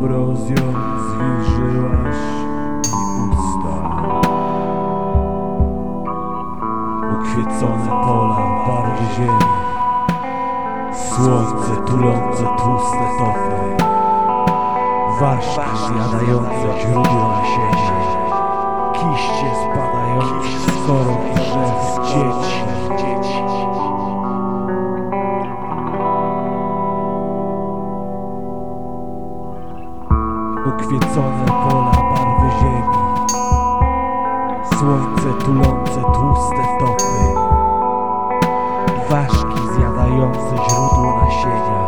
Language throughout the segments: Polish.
ambrozją zwilżyłaś mi usta. Ukwiecone pola, barwy ziemi. Słońce tulące tłuste topy. Ważki zjadające źródło nasienia Kiście spadające z korą drzew dzieci. Słońce tulące tłuste topy Ważki zjadające źródło nasienia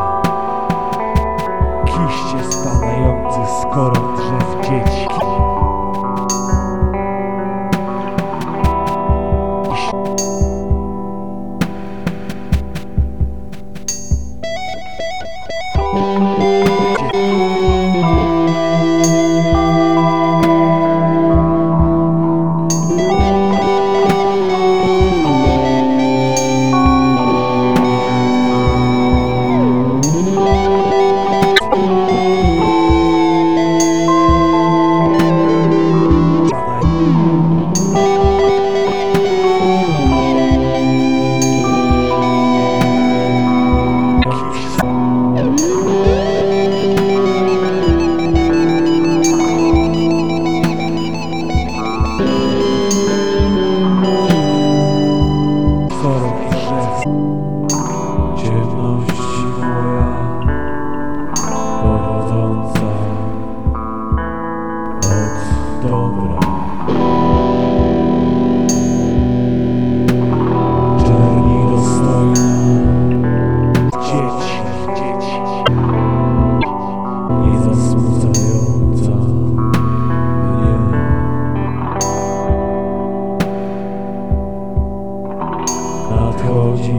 Nadchodzi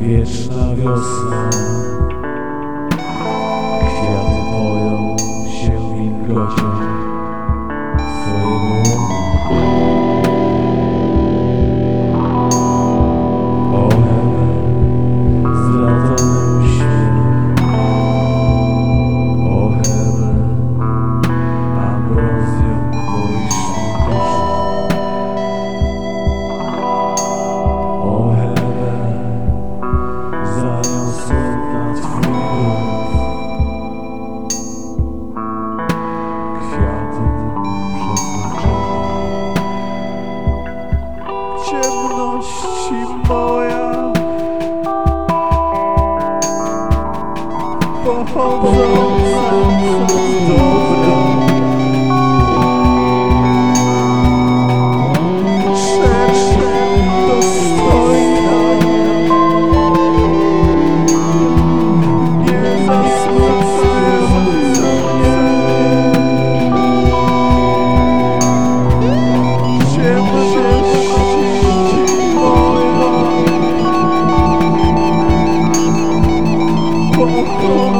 wieczna wiosna you. Oh.